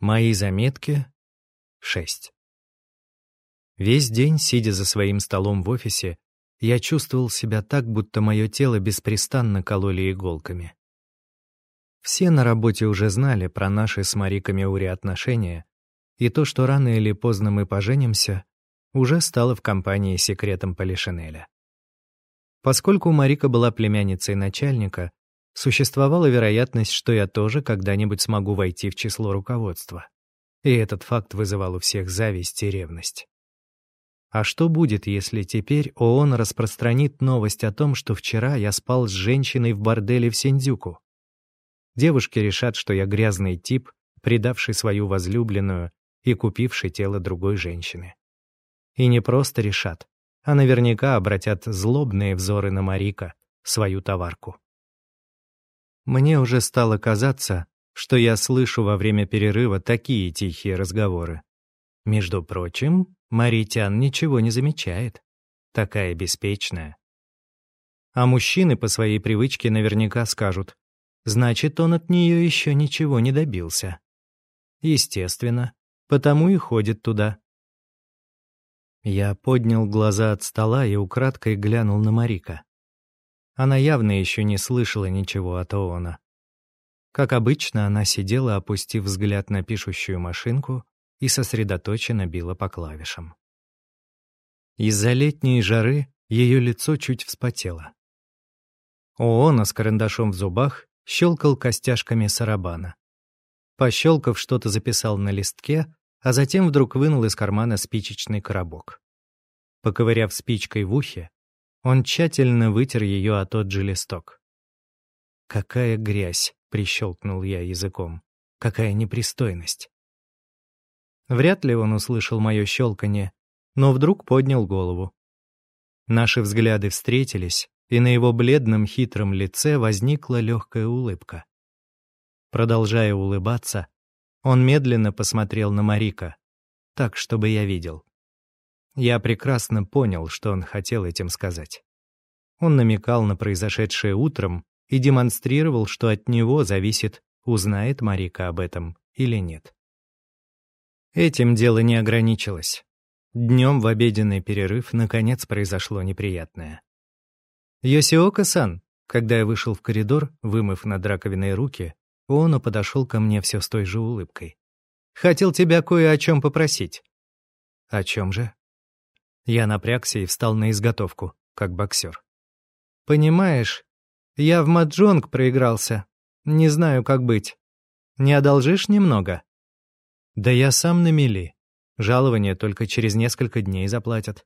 Мои заметки — шесть. Весь день, сидя за своим столом в офисе, я чувствовал себя так, будто мое тело беспрестанно кололи иголками. Все на работе уже знали про наши с Мариками Ури отношения, и то, что рано или поздно мы поженимся, уже стало в компании секретом Полишинеля. Поскольку Марика была племянницей начальника, существовала вероятность, что я тоже когда-нибудь смогу войти в число руководства. И этот факт вызывал у всех зависть и ревность. А что будет, если теперь ООН распространит новость о том, что вчера я спал с женщиной в борделе в Синдзюку? Девушки решат, что я грязный тип, предавший свою возлюбленную и купивший тело другой женщины. И не просто решат, а наверняка обратят злобные взоры на Марика, свою товарку. Мне уже стало казаться, что я слышу во время перерыва такие тихие разговоры. Между прочим, Маритян ничего не замечает. Такая беспечная. А мужчины по своей привычке наверняка скажут, значит, он от нее еще ничего не добился. Естественно, потому и ходит туда. Я поднял глаза от стола и украдкой глянул на Марика. Она явно еще не слышала ничего от Оона. Как обычно, она сидела, опустив взгляд на пишущую машинку и сосредоточенно била по клавишам. Из-за летней жары ее лицо чуть вспотело. Оона с карандашом в зубах щелкал костяшками сарабана. Пощелкав, что-то записал на листке, а затем вдруг вынул из кармана спичечный коробок. Поковыряв спичкой в ухе, он тщательно вытер ее о тот же листок. «Какая грязь!» — прищелкнул я языком. «Какая непристойность!» Вряд ли он услышал мое щелканье, но вдруг поднял голову. Наши взгляды встретились, и на его бледном хитром лице возникла легкая улыбка. Продолжая улыбаться, он медленно посмотрел на Марика, так, чтобы я видел. Я прекрасно понял, что он хотел этим сказать. Он намекал на произошедшее утром и демонстрировал, что от него зависит, узнает Марика об этом или нет. Этим дело не ограничилось. Днем в обеденный перерыв наконец произошло неприятное. «Йосиока-сан», когда я вышел в коридор, вымыв над раковиной руки, он подошел ко мне все с той же улыбкой. «Хотел тебя кое о чем попросить». «О чем же?» Я напрягся и встал на изготовку, как боксер. «Понимаешь, я в маджонг проигрался. Не знаю, как быть. Не одолжишь немного?» Да я сам на мели. Жалование только через несколько дней заплатят.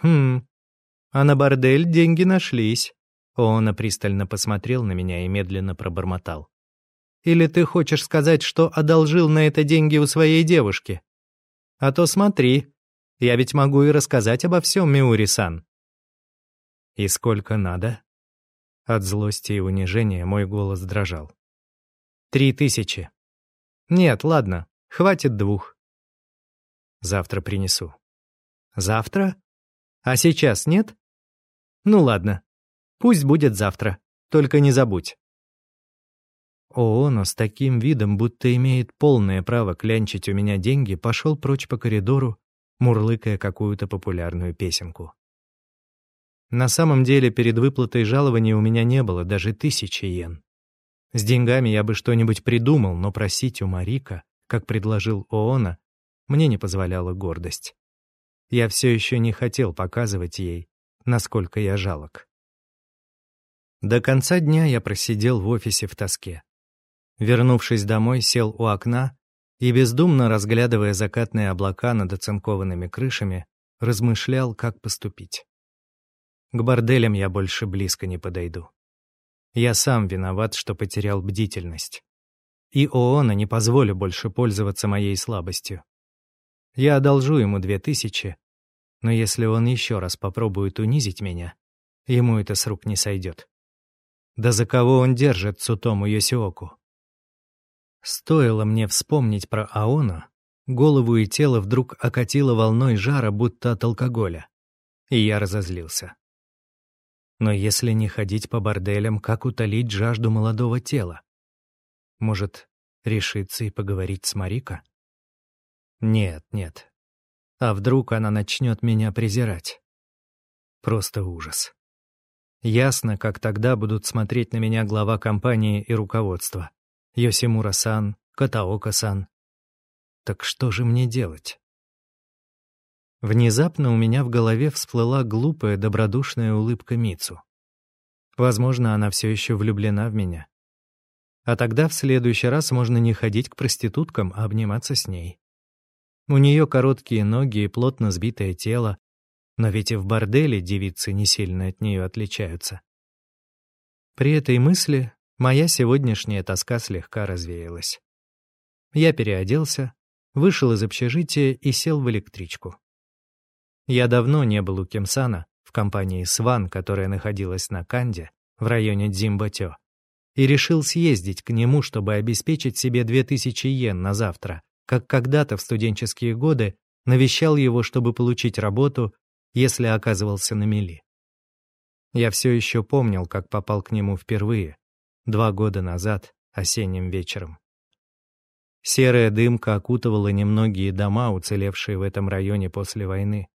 Хм, а на бордель деньги нашлись. Он пристально посмотрел на меня и медленно пробормотал. Или ты хочешь сказать, что одолжил на это деньги у своей девушки? А то смотри, я ведь могу и рассказать обо всем, Миури-сан. И сколько надо? От злости и унижения мой голос дрожал. Три тысячи. Нет, ладно, Хватит двух. Завтра принесу. Завтра? А сейчас нет? Ну ладно. Пусть будет завтра. Только не забудь. Ооно с таким видом, будто имеет полное право клянчить у меня деньги, пошел прочь по коридору, мурлыкая какую-то популярную песенку. На самом деле, перед выплатой жалования у меня не было даже тысячи йен. С деньгами я бы что-нибудь придумал, но просить у Марика как предложил Оона, мне не позволяла гордость. Я все еще не хотел показывать ей, насколько я жалок. До конца дня я просидел в офисе в тоске. Вернувшись домой, сел у окна и, бездумно разглядывая закатные облака над оцинкованными крышами, размышлял, как поступить. К борделям я больше близко не подойду. Я сам виноват, что потерял бдительность и ООНа не позволю больше пользоваться моей слабостью. Я одолжу ему две тысячи, но если он еще раз попробует унизить меня, ему это с рук не сойдет. Да за кого он держит Цутому Йосиоку? Стоило мне вспомнить про Аона, голову и тело вдруг окатило волной жара, будто от алкоголя, и я разозлился. Но если не ходить по борделям, как утолить жажду молодого тела? Может, решиться и поговорить с Марика? Нет, нет. А вдруг она начнет меня презирать? Просто ужас. Ясно, как тогда будут смотреть на меня глава компании и руководство. Йосимура-сан, Катаока-сан. Так что же мне делать? Внезапно у меня в голове всплыла глупая, добродушная улыбка Мицу. Возможно, она все еще влюблена в меня. А тогда в следующий раз можно не ходить к проституткам, а обниматься с ней. У нее короткие ноги и плотно сбитое тело, но ведь и в борделе девицы не сильно от нее отличаются. При этой мысли моя сегодняшняя тоска слегка развеялась. Я переоделся, вышел из общежития и сел в электричку. Я давно не был у Кемсана, в компании «Сван», которая находилась на Канде, в районе Дзимбатё, и решил съездить к нему, чтобы обеспечить себе 2000 йен на завтра, как когда-то в студенческие годы навещал его, чтобы получить работу, если оказывался на мели. Я все еще помнил, как попал к нему впервые, два года назад, осенним вечером. Серая дымка окутывала немногие дома, уцелевшие в этом районе после войны.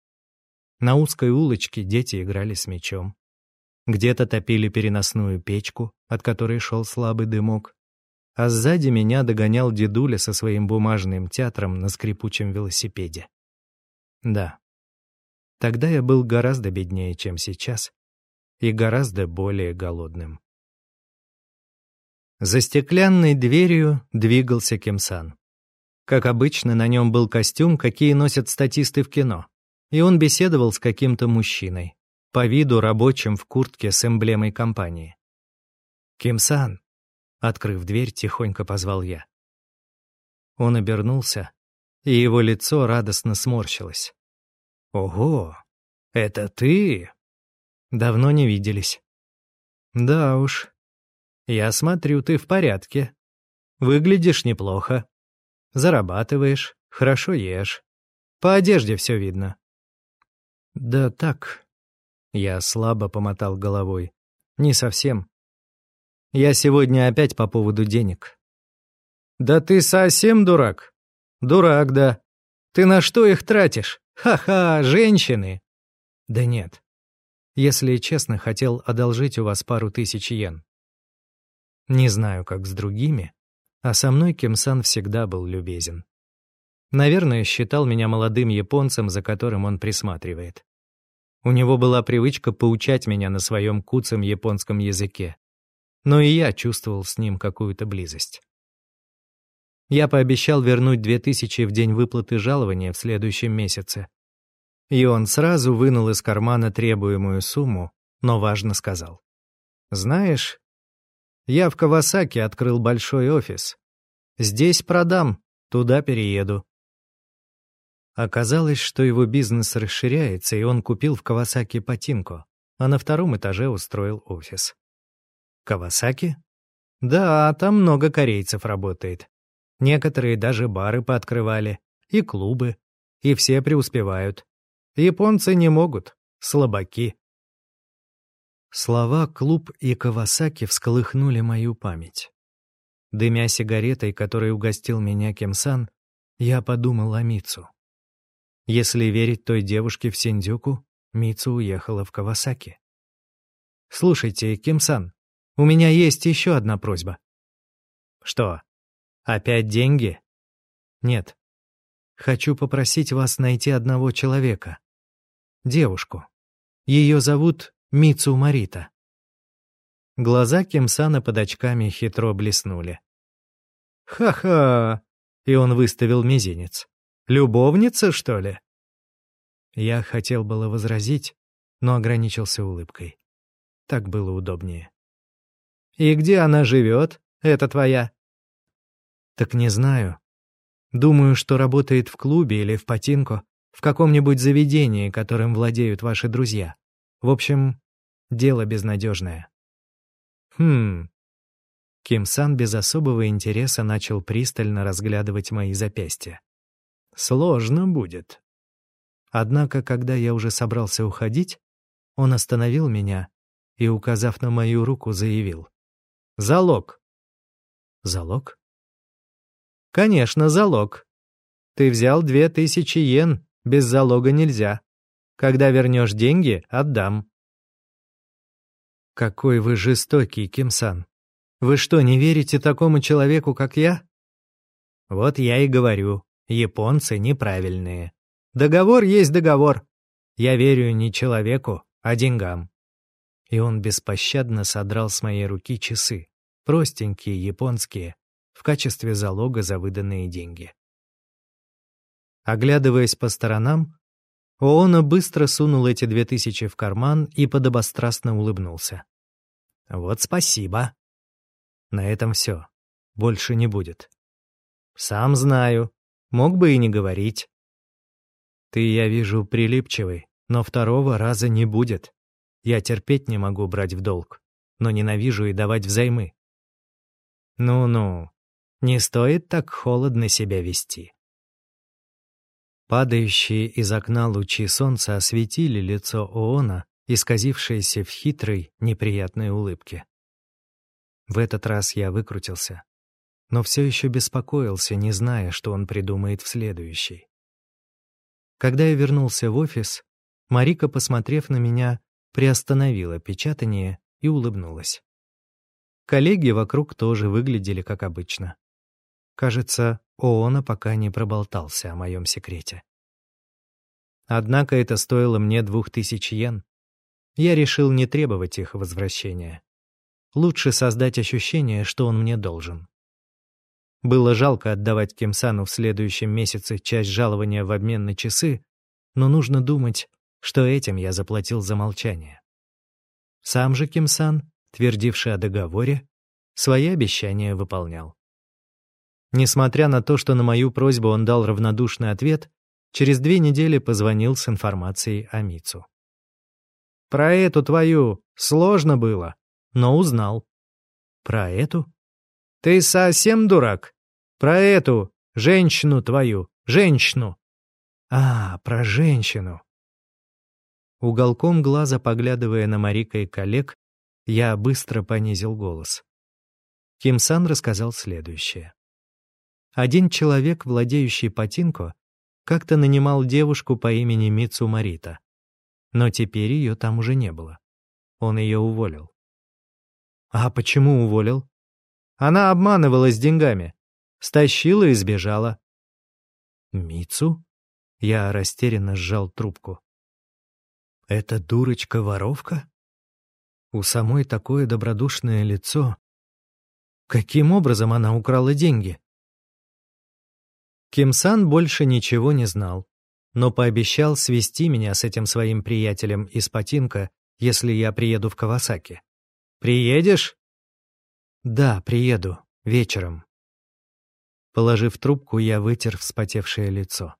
На узкой улочке дети играли с мячом. Где-то топили переносную печку, от которой шел слабый дымок. А сзади меня догонял дедуля со своим бумажным театром на скрипучем велосипеде. Да, тогда я был гораздо беднее, чем сейчас, и гораздо более голодным. За стеклянной дверью двигался Кимсан. Как обычно, на нем был костюм, какие носят статисты в кино. И он беседовал с каким-то мужчиной, по виду рабочим в куртке с эмблемой компании. «Кимсан!» — открыв дверь, тихонько позвал я. Он обернулся, и его лицо радостно сморщилось. «Ого! Это ты?» «Давно не виделись». «Да уж», я смотрю, ты в порядке. Выглядишь неплохо. Зарабатываешь, хорошо ешь. По одежде все видно. Да так. Я слабо помотал головой. Не совсем. Я сегодня опять по поводу денег. Да ты совсем дурак? Дурак, да. Ты на что их тратишь? Ха-ха, женщины. Да нет. Если честно, хотел одолжить у вас пару тысяч йен. Не знаю, как с другими, а со мной Кимсан всегда был любезен. Наверное, считал меня молодым японцем, за которым он присматривает. У него была привычка поучать меня на своем куцем японском языке. Но и я чувствовал с ним какую-то близость. Я пообещал вернуть две тысячи в день выплаты жалования в следующем месяце. И он сразу вынул из кармана требуемую сумму, но важно сказал. «Знаешь, я в Кавасаки открыл большой офис. Здесь продам, туда перееду. Оказалось, что его бизнес расширяется, и он купил в Кавасаки Патинко, а на втором этаже устроил офис. Кавасаки? Да, там много корейцев работает. Некоторые даже бары пооткрывали, и клубы, и все преуспевают. Японцы не могут, слабаки. Слова «клуб» и «Кавасаки» всколыхнули мою память. Дымя сигаретой, которой угостил меня Кемсан, я подумал о Мицу. Если верить той девушке в Синдюку, Мицу уехала в Кавасаки. «Слушайте, Кимсан, у меня есть еще одна просьба». «Что, опять деньги?» «Нет. Хочу попросить вас найти одного человека. Девушку. Ее зовут Мицу Марита. Глаза Кимсана под очками хитро блеснули. «Ха-ха!» — и он выставил мизинец. «Любовница, что ли?» Я хотел было возразить, но ограничился улыбкой. Так было удобнее. «И где она живет, Это твоя?» «Так не знаю. Думаю, что работает в клубе или в Патинко, в каком-нибудь заведении, которым владеют ваши друзья. В общем, Дело безнадежное. Хм. Ким-сан без особого интереса начал пристально разглядывать мои запястья. Сложно будет. Однако, когда я уже собрался уходить, он остановил меня и, указав на мою руку, заявил. «Залог». «Залог?» Конечно, залог. Ты взял две тысячи йен, без залога нельзя. Когда вернешь деньги, отдам. Какой вы жестокий, Кимсан. Вы что, не верите такому человеку, как я? Вот я и говорю, японцы неправильные. Договор есть договор. Я верю не человеку, а деньгам. И он беспощадно содрал с моей руки часы, простенькие, японские, в качестве залога за выданные деньги. Оглядываясь по сторонам, Оона быстро сунул эти две тысячи в карман и подобострастно улыбнулся. «Вот спасибо. На этом все. Больше не будет. Сам знаю. Мог бы и не говорить. Ты, я вижу, прилипчивый, но второго раза не будет. Я терпеть не могу брать в долг, но ненавижу и давать взаймы. Ну-ну, не стоит так холодно себя вести. Падающие из окна лучи солнца осветили лицо Оона, исказившееся в хитрой, неприятной улыбке. В этот раз я выкрутился, но все еще беспокоился, не зная, что он придумает в следующий. Когда я вернулся в офис, Марика, посмотрев на меня, приостановила печатание и улыбнулась. Коллеги вокруг тоже выглядели как обычно. Кажется, Оона пока не проболтался о моем секрете. Однако это стоило мне двух тысяч йен. Я решил не требовать их возвращения. Лучше создать ощущение, что он мне должен. Было жалко отдавать Кимсану в следующем месяце часть жалования в обмен на часы, но нужно думать, что этим я заплатил за молчание. Сам же Кимсан, твердивший о договоре, свои обещания выполнял. Несмотря на то, что на мою просьбу он дал равнодушный ответ, через две недели позвонил с информацией о Мицу. «Про эту твою сложно было, но узнал». «Про эту?» «Ты совсем дурак? Про эту женщину твою, женщину!» «А, про женщину!» Уголком глаза, поглядывая на Марика и коллег, я быстро понизил голос. Ким Сан рассказал следующее. Один человек, владеющий Патинко, как-то нанимал девушку по имени Мицу Марита. Но теперь ее там уже не было. Он ее уволил. А почему уволил? Она обманывалась деньгами. Стащила и сбежала. Мицу? Я растерянно сжал трубку. Это дурочка-воровка? У самой такое добродушное лицо. Каким образом она украла деньги? Ким-сан больше ничего не знал, но пообещал свести меня с этим своим приятелем из Патинка, если я приеду в Кавасаки. «Приедешь?» «Да, приеду. Вечером». Положив трубку, я вытер вспотевшее лицо.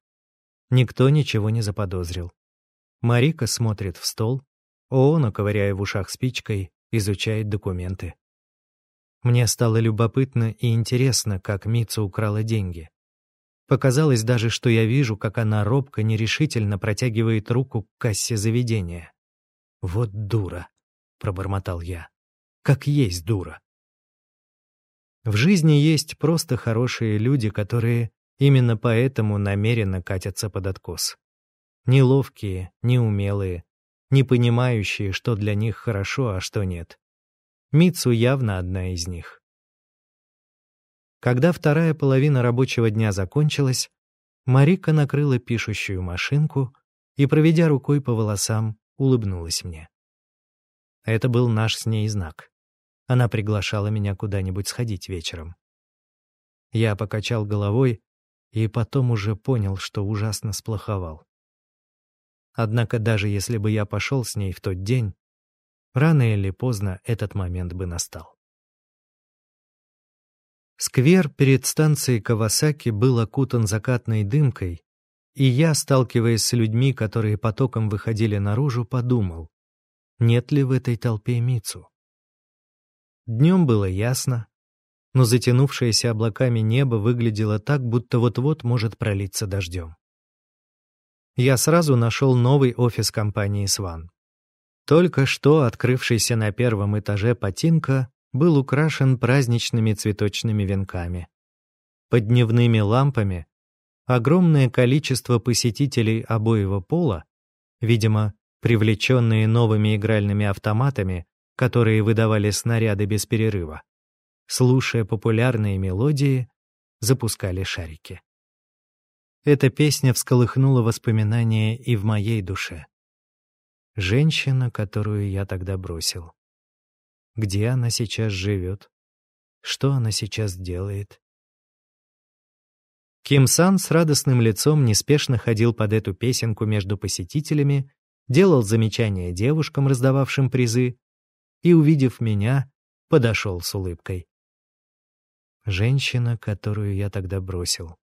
Никто ничего не заподозрил. Марика смотрит в стол, Оона, ковыряя в ушах спичкой, изучает документы. Мне стало любопытно и интересно, как Митса украла деньги. Показалось даже, что я вижу, как она робко, нерешительно протягивает руку к кассе заведения. «Вот дура», — пробормотал я. «Как есть дура». В жизни есть просто хорошие люди, которые именно поэтому намеренно катятся под откос. Неловкие, неумелые, не понимающие, что для них хорошо, а что нет. Мицу явно одна из них. Когда вторая половина рабочего дня закончилась, Марика накрыла пишущую машинку и, проведя рукой по волосам, улыбнулась мне. Это был наш с ней знак. Она приглашала меня куда-нибудь сходить вечером. Я покачал головой и потом уже понял, что ужасно сплоховал. Однако даже если бы я пошел с ней в тот день, рано или поздно этот момент бы настал. Сквер перед станцией Кавасаки был окутан закатной дымкой, и я, сталкиваясь с людьми, которые потоком выходили наружу, подумал, нет ли в этой толпе Мицу. Днем было ясно, но затянувшееся облаками небо выглядело так, будто вот-вот может пролиться дождем. Я сразу нашел новый офис компании «Сван». Только что открывшийся на первом этаже Патинка был украшен праздничными цветочными венками. Под дневными лампами огромное количество посетителей обоего пола, видимо, привлеченные новыми игральными автоматами, которые выдавали снаряды без перерыва, слушая популярные мелодии, запускали шарики. Эта песня всколыхнула воспоминания и в моей душе. Женщина, которую я тогда бросил. Где она сейчас живет? Что она сейчас делает? Ким Сан с радостным лицом неспешно ходил под эту песенку между посетителями, делал замечания девушкам, раздававшим призы, и, увидев меня, подошел с улыбкой. Женщина, которую я тогда бросил.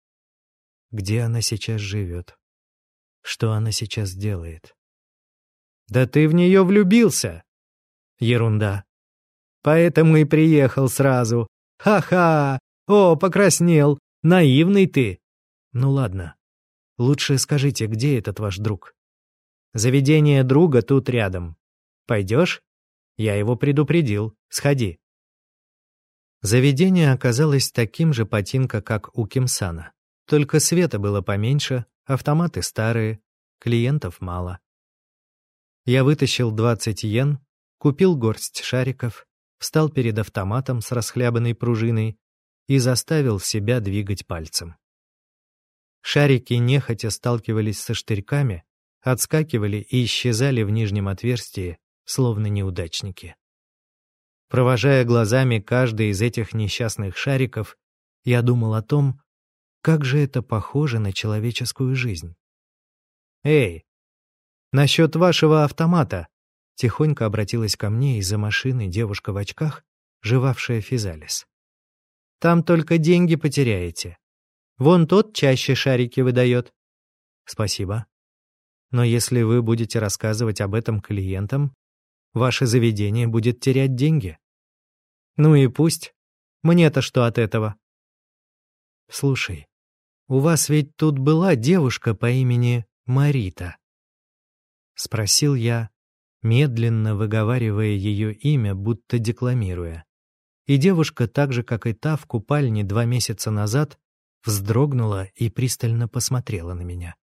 Где она сейчас живет? Что она сейчас делает? «Да ты в нее влюбился!» «Ерунда. Поэтому и приехал сразу. Ха-ха! О, покраснел! Наивный ты!» «Ну ладно. Лучше скажите, где этот ваш друг?» «Заведение друга тут рядом. Пойдешь?» «Я его предупредил. Сходи». Заведение оказалось таким же Патинка, как у Кимсана. Только света было поменьше, автоматы старые, клиентов мало. Я вытащил 20 йен, купил горсть шариков, встал перед автоматом с расхлябанной пружиной и заставил себя двигать пальцем. Шарики нехотя сталкивались со штырьками, отскакивали и исчезали в нижнем отверстии, словно неудачники. Провожая глазами каждый из этих несчастных шариков, я думал о том, как же это похоже на человеческую жизнь. «Эй, насчет вашего автомата!» Тихонько обратилась ко мне из-за машины девушка в очках, жевавшая физалис. «Там только деньги потеряете. Вон тот чаще шарики выдает». «Спасибо. Но если вы будете рассказывать об этом клиентам, ваше заведение будет терять деньги». «Ну и пусть. Мне-то что от этого?» «Слушай, у вас ведь тут была девушка по имени Марита?» Спросил я, медленно выговаривая ее имя, будто декламируя. И девушка, так же, как и та в купальне два месяца назад, вздрогнула и пристально посмотрела на меня.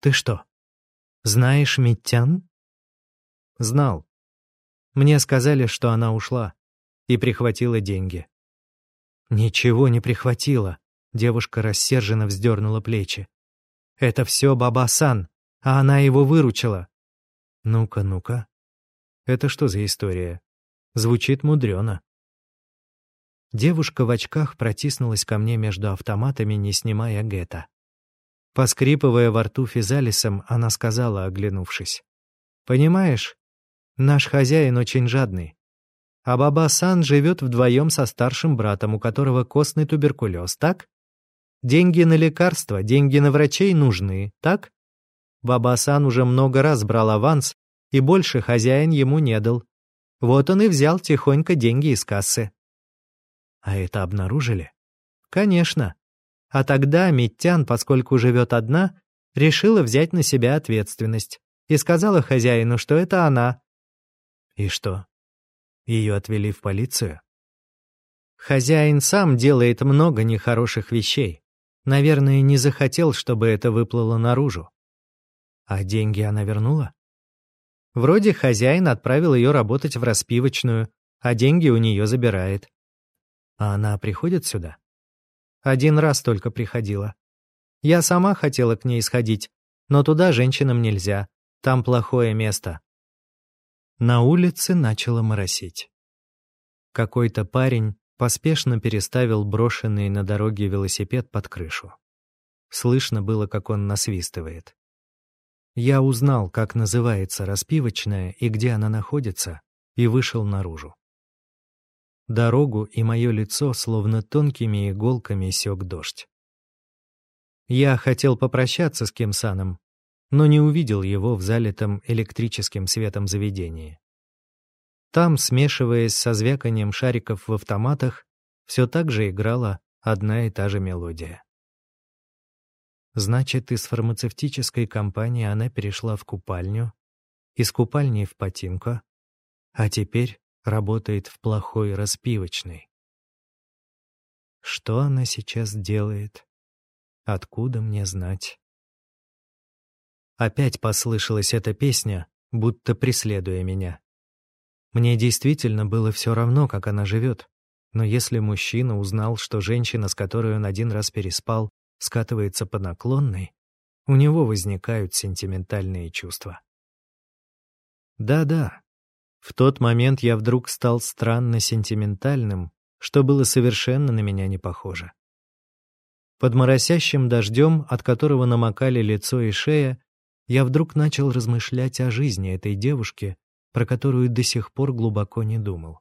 «Ты что, знаешь Миттян?» «Знал. Мне сказали, что она ушла и прихватила деньги». «Ничего не прихватила», Девушка рассерженно вздернула плечи. «Это все Баба-сан, а она его выручила». «Ну-ка, ну-ка. Это что за история? Звучит мудрено». Девушка в очках протиснулась ко мне между автоматами, не снимая гетто. Поскрипывая во рту физалисом, она сказала, оглянувшись. «Понимаешь, наш хозяин очень жадный. А Баба-сан живет вдвоем со старшим братом, у которого костный туберкулез, так? Деньги на лекарства, деньги на врачей нужны, так? Бабасан уже много раз брал аванс, и больше хозяин ему не дал. Вот он и взял тихонько деньги из кассы. А это обнаружили? Конечно. А тогда Миттян, поскольку живет одна, решила взять на себя ответственность и сказала хозяину, что это она. И что? Ее отвели в полицию? Хозяин сам делает много нехороших вещей. Наверное, не захотел, чтобы это выплыло наружу. А деньги она вернула? Вроде хозяин отправил ее работать в распивочную, а деньги у нее забирает. А она приходит сюда? Один раз только приходила. Я сама хотела к ней сходить, но туда женщинам нельзя, там плохое место. На улице начало моросить. Какой-то парень поспешно переставил брошенный на дороге велосипед под крышу. Слышно было, как он насвистывает. Я узнал, как называется распивочная и где она находится, и вышел наружу. Дорогу и мое лицо словно тонкими иголками сёк дождь. Я хотел попрощаться с Кимсаном, но не увидел его в залитом электрическим светом заведении. Там, смешиваясь со звяканием шариков в автоматах, все так же играла одна и та же мелодия. Значит, из фармацевтической компании она перешла в купальню, из купальни в Патинко, а теперь работает в плохой распивочной. Что она сейчас делает? Откуда мне знать? Опять послышалась эта песня, будто преследуя меня. Мне действительно было все равно, как она живет. Но если мужчина узнал, что женщина, с которой он один раз переспал, скатывается по наклонной, у него возникают сентиментальные чувства. Да-да, в тот момент я вдруг стал странно сентиментальным, что было совершенно на меня не похоже. Под моросящим дождем, от которого намокали лицо и шея, я вдруг начал размышлять о жизни этой девушки, про которую до сих пор глубоко не думал.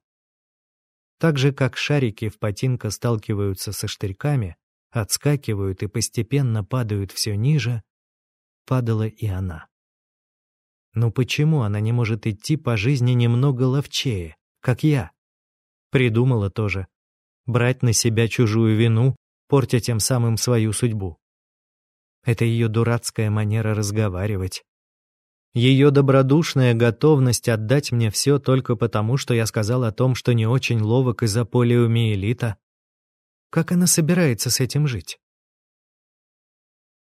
Так же, как шарики в потинка сталкиваются со штырьками, отскакивают и постепенно падают все ниже, падала и она. Но почему она не может идти по жизни немного ловчее, как я? Придумала тоже. Брать на себя чужую вину, портя тем самым свою судьбу. Это ее дурацкая манера разговаривать. Ее добродушная готовность отдать мне все только потому, что я сказал о том, что не очень ловок из-за полиомиелита. Как она собирается с этим жить?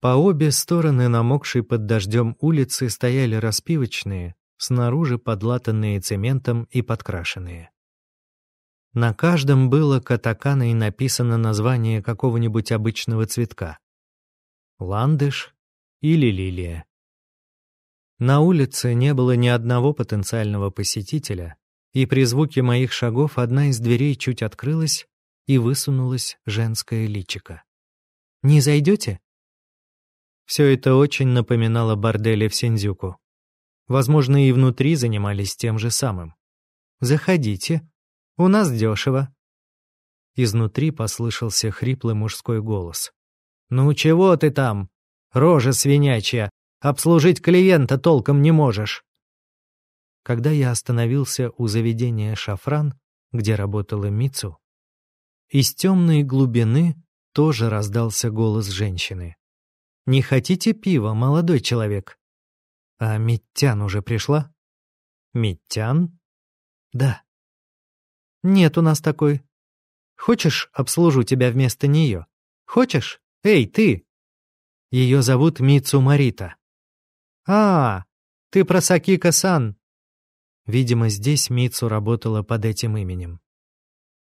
По обе стороны намокшей под дождем улицы стояли распивочные, снаружи подлатанные цементом и подкрашенные. На каждом было катаканой написано название какого-нибудь обычного цветка. Ландыш или лилия. На улице не было ни одного потенциального посетителя, и при звуке моих шагов одна из дверей чуть открылась, и высунулась женское личико. «Не зайдете?» Все это очень напоминало бордели в Синдзюку. Возможно, и внутри занимались тем же самым. «Заходите. У нас дешево». Изнутри послышался хриплый мужской голос. «Ну чего ты там? Рожа свинячья. Обслужить клиента толком не можешь». Когда я остановился у заведения «Шафран», где работала Мицу, из темной глубины тоже раздался голос женщины. Не хотите пива, молодой человек? А Миттян уже пришла? Миттян? Да. Нет у нас такой. Хочешь, обслужу тебя вместо нее? Хочешь? Эй, ты! Ее зовут Мицу Марита. А, ты про Сакика-сан. Видимо, здесь Мицу работала под этим именем.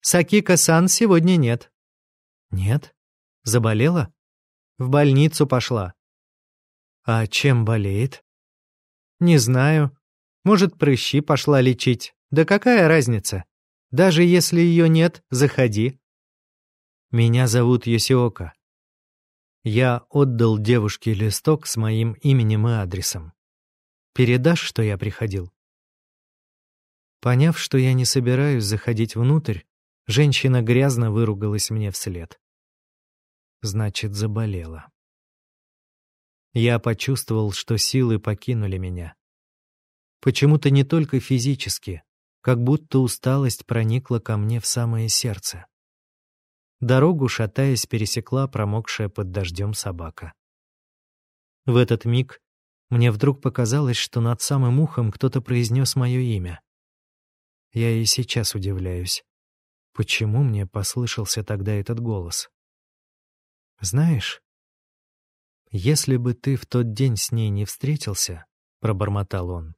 Сакика-сан сегодня нет. Нет? Заболела? В больницу пошла. А чем болеет? Не знаю. Может, прыщи пошла лечить. Да какая разница? Даже если ее нет, заходи. Меня зовут Йосиока. Я отдал девушке листок с моим именем и адресом. Передашь, что я приходил? Поняв, что я не собираюсь заходить внутрь, женщина грязно выругалась мне вслед значит, заболела. Я почувствовал, что силы покинули меня. Почему-то не только физически, как будто усталость проникла ко мне в самое сердце. Дорогу, шатаясь, пересекла промокшая под дождем собака. В этот миг мне вдруг показалось, что над самым ухом кто-то произнес мое имя. Я и сейчас удивляюсь, почему мне послышался тогда этот голос. Знаешь, если бы ты в тот день с ней не встретился, пробормотал он,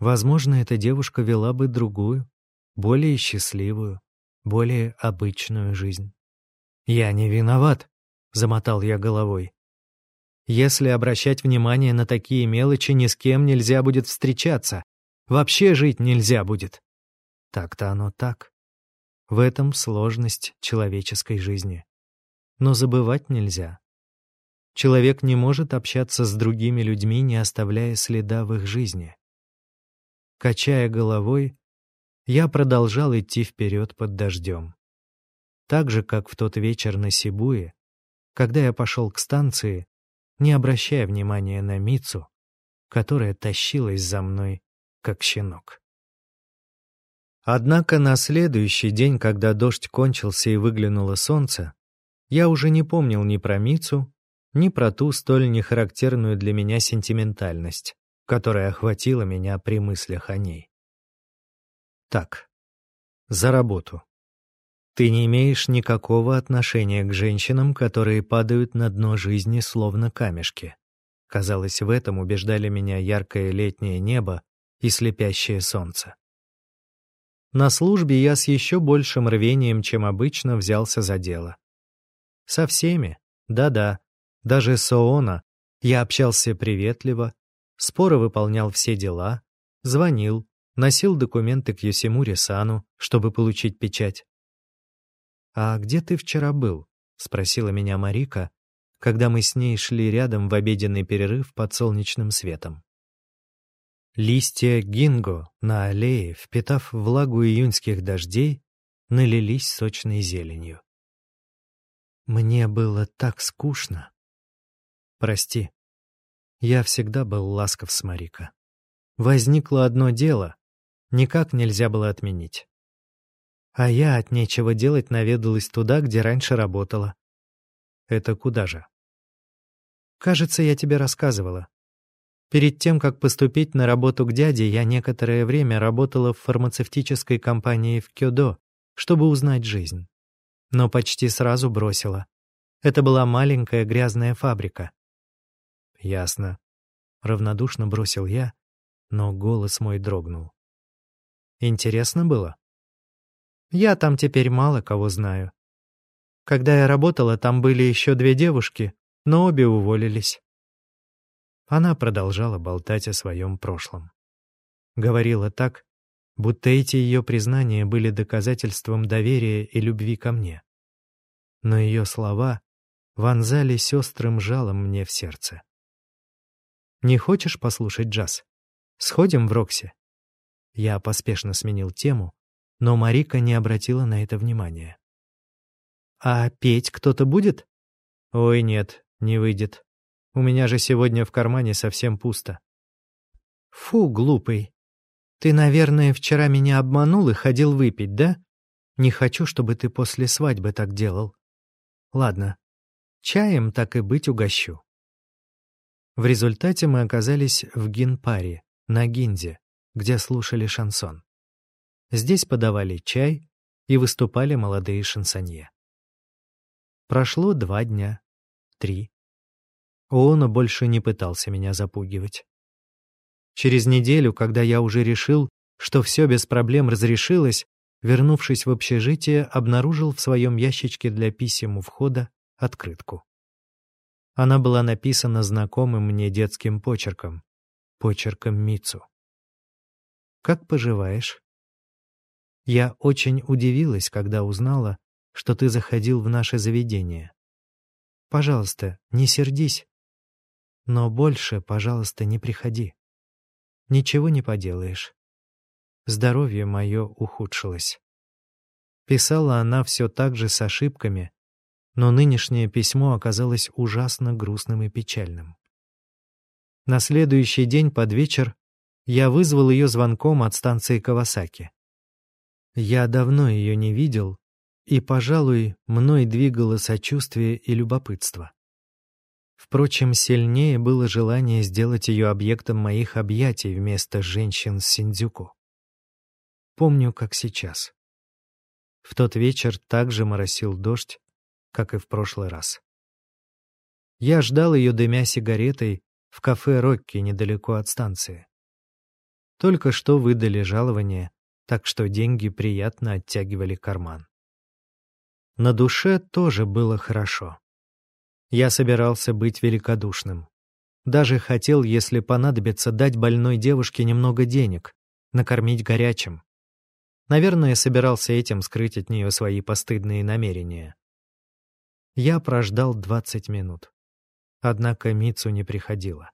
возможно, эта девушка вела бы другую, более счастливую, более обычную жизнь. Я не виноват, замотал я головой. Если обращать внимание на такие мелочи, ни с кем нельзя будет встречаться. Вообще жить нельзя будет. Так-то оно так. В этом сложность человеческой жизни. Но забывать нельзя. Человек не может общаться с другими людьми, не оставляя следа в их жизни. Качая головой, я продолжал идти вперед под дождем. Так же, как в тот вечер на Сибуе, когда я пошел к станции, не обращая внимания на Мицу, которая тащилась за мной, как щенок. Однако на следующий день, когда дождь кончился и выглянуло солнце, я уже не помнил ни про Мицу, ни про ту столь нехарактерную для меня сентиментальность, которая охватила меня при мыслях о ней. Так, за работу. Ты не имеешь никакого отношения к женщинам, которые падают на дно жизни словно камешки. Казалось, в этом убеждали меня яркое летнее небо и слепящее солнце. На службе я с еще большим рвением, чем обычно, взялся за дело. Со всеми, да-да, даже с Оона я общался приветливо, споро выполнял все дела, звонил, носил документы к Юсимуре Сану, чтобы получить печать. «А где ты вчера был?» — спросила меня Марика, когда мы с ней шли рядом в обеденный перерыв под солнечным светом. Листья гинго на аллее, впитав влагу июньских дождей, налились сочной зеленью. Мне было так скучно. Прости. Я всегда был ласков с Марика. Возникло одно дело, никак нельзя было отменить. А я от нечего делать наведалась туда, где раньше работала. Это куда же? Кажется, я тебе рассказывала. Перед тем, как поступить на работу к дяде, я некоторое время работала в фармацевтической компании в Кёдо, чтобы узнать жизнь. Но почти сразу бросила. Это была маленькая грязная фабрика. Ясно. Равнодушно бросил я, но голос мой дрогнул. Интересно было? Я там теперь мало кого знаю. Когда я работала, там были еще две девушки, но обе уволились. Она продолжала болтать о своем прошлом. Говорила так, будто эти ее признания были доказательством доверия и любви ко мне. Но ее слова вонзались острым жалом мне в сердце. «Не хочешь послушать джаз? Сходим в Рокси?» Я поспешно сменил тему, но Марика не обратила на это внимания. «А петь кто-то будет?» «Ой, нет, не выйдет. У меня же сегодня в кармане совсем пусто». «Фу, глупый. Ты, наверное, вчера меня обманул и ходил выпить, да? Не хочу, чтобы ты после свадьбы так делал. Ладно, чаем так и быть угощу». В результате мы оказались в Гинпаре, на Гинзе, где слушали шансон. Здесь подавали чай и выступали молодые шансонье. Прошло два дня, три. Оона больше не пытался меня запугивать. Через неделю, когда я уже решил, что все без проблем разрешилось, вернувшись в общежитие, обнаружил в своем ящичке для писем у входа открытку. Она была написана знакомым мне детским почерком, почерком Мицу. «Как поживаешь?» Я очень удивилась, когда узнала, что ты заходил в наше заведение. Пожалуйста, не сердись. Но больше, пожалуйста, не приходи. Ничего не поделаешь. Здоровье мое ухудшилось. Писала она все так же с ошибками, но нынешнее письмо оказалось ужасно грустным и печальным. На следующий день под вечер я вызвал ее звонком от станции Кавасаки. Я давно ее не видел, и, пожалуй, мной двигало сочувствие и любопытство. Впрочем, сильнее было желание сделать ее объектом моих объятий вместо женщин с Синдзюку. Помню, как сейчас. В тот вечер также моросил дождь, как и в прошлый раз. Я ждал ее, дымя сигаретой, в кафе «Рокки» недалеко от станции. Только что выдали жалование, так что деньги приятно оттягивали карман. На душе тоже было хорошо. Я собирался быть великодушным. Даже хотел, если понадобится, дать больной девушке немного денег, накормить горячим. Наверное, собирался этим скрыть от нее свои постыдные намерения. Я прождал 20 минут. Однако Мицу не приходила.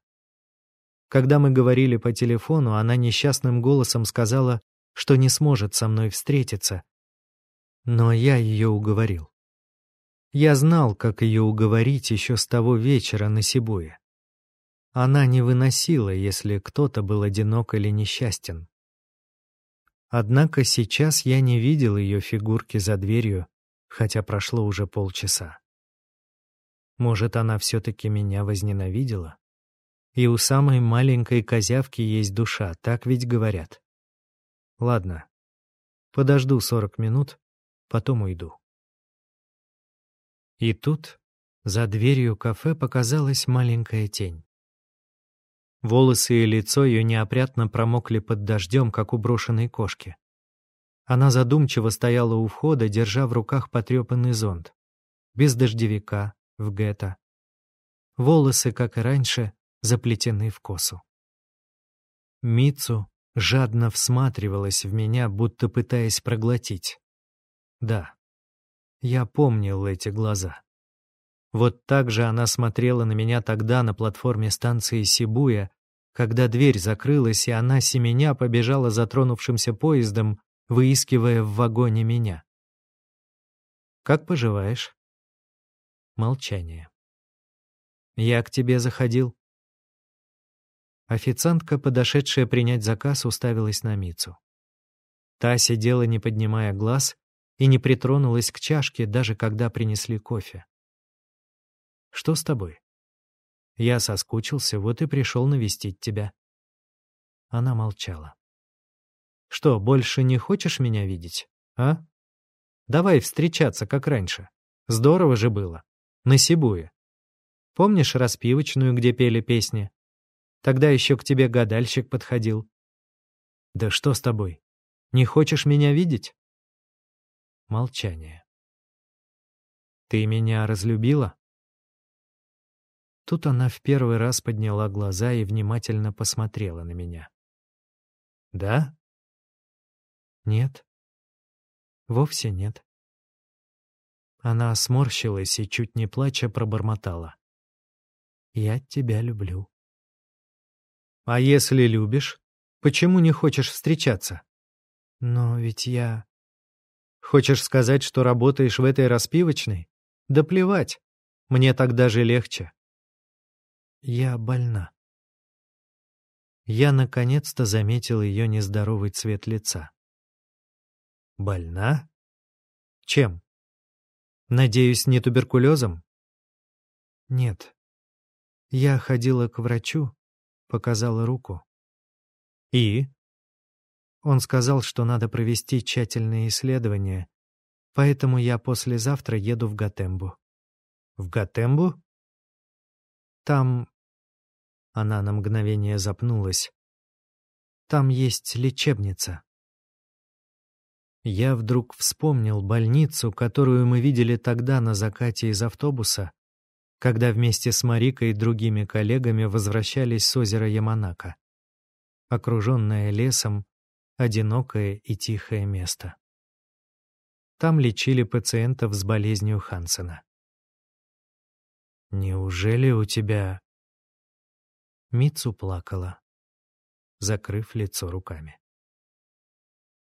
Когда мы говорили по телефону, она несчастным голосом сказала, что не сможет со мной встретиться. Но я ее уговорил. Я знал, как ее уговорить еще с того вечера на Сибуе. Она не выносила, если кто-то был одинок или несчастен. Однако сейчас я не видел ее фигурки за дверью, хотя прошло уже полчаса. Может, она все-таки меня возненавидела? И у самой маленькой козявки есть душа, так ведь говорят. Ладно. Подожду сорок минут, потом уйду. И тут за дверью кафе показалась маленькая тень. Волосы и лицо ее неопрятно промокли под дождем, как у брошенной кошки. Она задумчиво стояла у входа, держа в руках потрепанный зонт. Без дождевика, в гетто. Волосы, как и раньше, заплетены в косу. Мицу жадно всматривалась в меня, будто пытаясь проглотить. Да, я помнил эти глаза. Вот так же она смотрела на меня тогда на платформе станции Сибуя, когда дверь закрылась, и она семеня побежала затронувшимся поездом, выискивая в вагоне меня. «Как поживаешь?» Молчание. «Я к тебе заходил». Официантка, подошедшая принять заказ, уставилась на Мицу. Та сидела, не поднимая глаз, и не притронулась к чашке, даже когда принесли кофе. Что с тобой? Я соскучился, вот и пришел навестить тебя. Она молчала. Что, больше не хочешь меня видеть, а? Давай встречаться, как раньше. Здорово же было. На Сибуе. Помнишь распивочную, где пели песни? Тогда еще к тебе гадальщик подходил. Да что с тобой? Не хочешь меня видеть? Молчание. Ты меня разлюбила? Тут она в первый раз подняла глаза и внимательно посмотрела на меня. «Да?» «Нет. Вовсе нет». Она сморщилась и, чуть не плача, пробормотала. «Я тебя люблю». «А если любишь, почему не хочешь встречаться?» «Но ведь я...» «Хочешь сказать, что работаешь в этой распивочной? Да плевать, мне так даже легче». Я больна. Я наконец-то заметил ее нездоровый цвет лица. Больна? Чем? Надеюсь, не туберкулезом? Нет. Я ходила к врачу, показала руку. И? Он сказал, что надо провести тщательные исследования, поэтому я послезавтра еду в Гатембу. В Гатембу? Там она на мгновение запнулась. «Там есть лечебница». Я вдруг вспомнил больницу, которую мы видели тогда на закате из автобуса, когда вместе с Марикой и другими коллегами возвращались с озера Яманака. Окруженное лесом, одинокое и тихое место. Там лечили пациентов с болезнью Хансена. «Неужели у тебя Мицу плакала, закрыв лицо руками.